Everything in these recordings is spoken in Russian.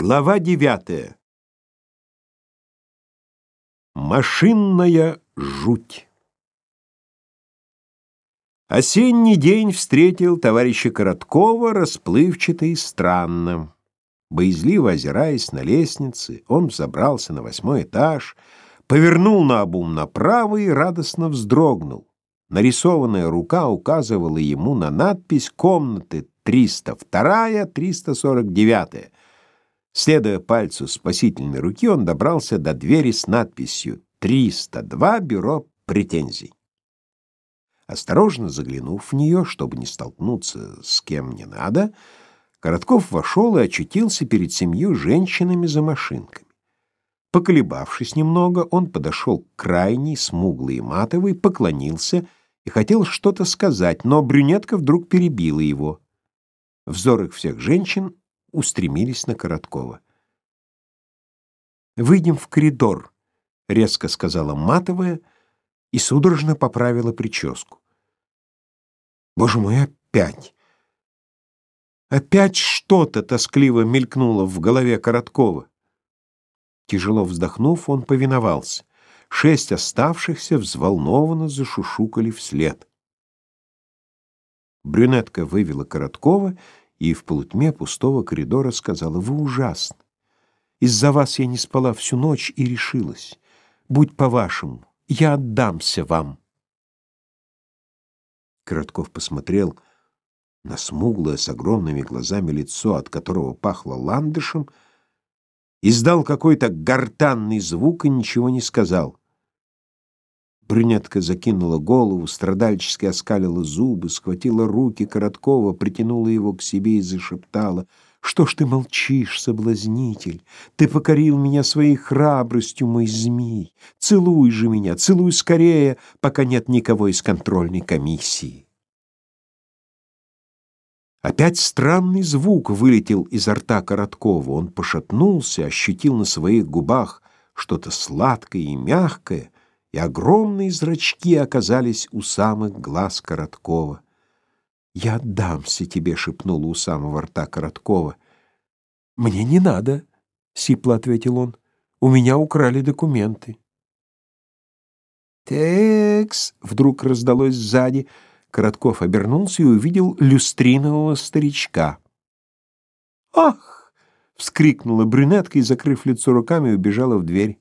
Глава девятая. Машинная жуть. Осенний день встретил товарища Короткова расплывчато и странно. Боязливо озираясь на лестнице, он взобрался на восьмой этаж, повернул на обум направо и радостно вздрогнул. Нарисованная рука указывала ему на надпись «Комнаты 302-349». Следуя пальцу спасительной руки, он добрался до двери с надписью «302. Бюро претензий». Осторожно заглянув в нее, чтобы не столкнуться с кем не надо, Коротков вошел и очутился перед семью женщинами за машинками. Поколебавшись немного, он подошел к крайней, смуглой и матовой, поклонился и хотел что-то сказать, но брюнетка вдруг перебила его. Взор их всех женщин устремились на Короткова. «Выйдем в коридор», — резко сказала матовая и судорожно поправила прическу. «Боже мой, опять!» Опять что-то тоскливо мелькнуло в голове Короткова. Тяжело вздохнув, он повиновался. Шесть оставшихся взволнованно зашушукали вслед. Брюнетка вывела Короткова и в полутьме пустого коридора сказала, «Вы ужасны. Из-за вас я не спала всю ночь и решилась. Будь по-вашему, я отдамся вам». Коротков посмотрел на смуглое с огромными глазами лицо, от которого пахло ландышем, издал какой-то гортанный звук и ничего не сказал. Брюнетка закинула голову, страдальчески оскалила зубы, схватила руки Короткова, притянула его к себе и зашептала. «Что ж ты молчишь, соблазнитель? Ты покорил меня своей храбростью, мой змей. Целуй же меня, целуй скорее, пока нет никого из контрольной комиссии». Опять странный звук вылетел изо рта Короткова. Он пошатнулся, ощутил на своих губах что-то сладкое и мягкое — и огромные зрачки оказались у самых глаз Короткова. «Я отдамся тебе», — шепнула у самого рта Короткова. «Мне не надо», — сипло ответил он. «У меня украли документы». «Текс!» — вдруг раздалось сзади. Коротков обернулся и увидел люстринового старичка. «Ах!» — вскрикнула брюнетка и, закрыв лицо руками, убежала в дверь.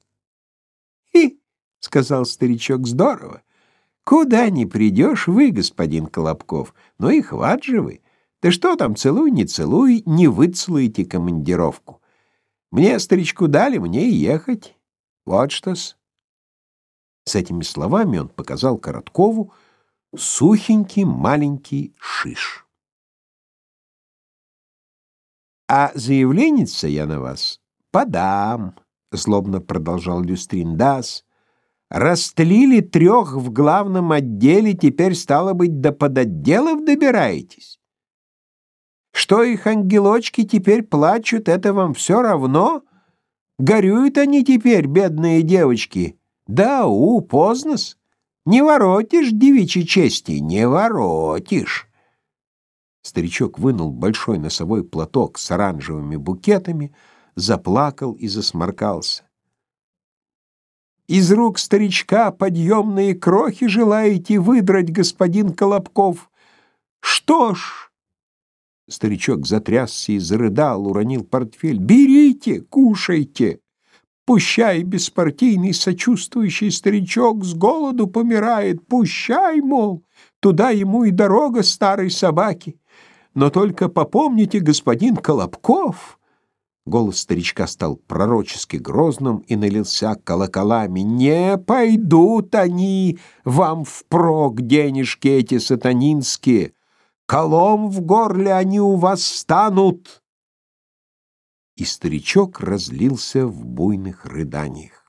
Сказал старичок, — здорово. Куда ни придешь вы, господин Колобков, ну и хват же вы. Ты что там, целуй, не целуй, не выцелуйте командировку. Мне старичку дали, мне и ехать. Вот что-с. С этими словами он показал Короткову сухенький маленький шиш. «А заявленница я на вас подам», — злобно продолжал Люстрин. «Да-с, Растлили трех в главном отделе, теперь, стало быть, до подотделов добираетесь? Что их ангелочки теперь плачут, это вам все равно? Горюют они теперь, бедные девочки. Да, у, поздно-с. Не воротишь девичьей чести, не воротишь. Старичок вынул большой носовой платок с оранжевыми букетами, заплакал и засморкался. Из рук старичка подъемные крохи желаете выдрать, господин Колобков? Что ж...» Старичок затрясся и зарыдал, уронил портфель. «Берите, кушайте!» Пущай беспартийный сочувствующий старичок с голоду помирает, пущай, мол, туда ему и дорога старой собаки. Но только попомните, господин Колобков, Голос старичка стал пророчески грозным и налился колоколами. «Не пойдут они вам впрок, денежки эти сатанинские! Колом в горле они у вас станут!» И старичок разлился в буйных рыданиях.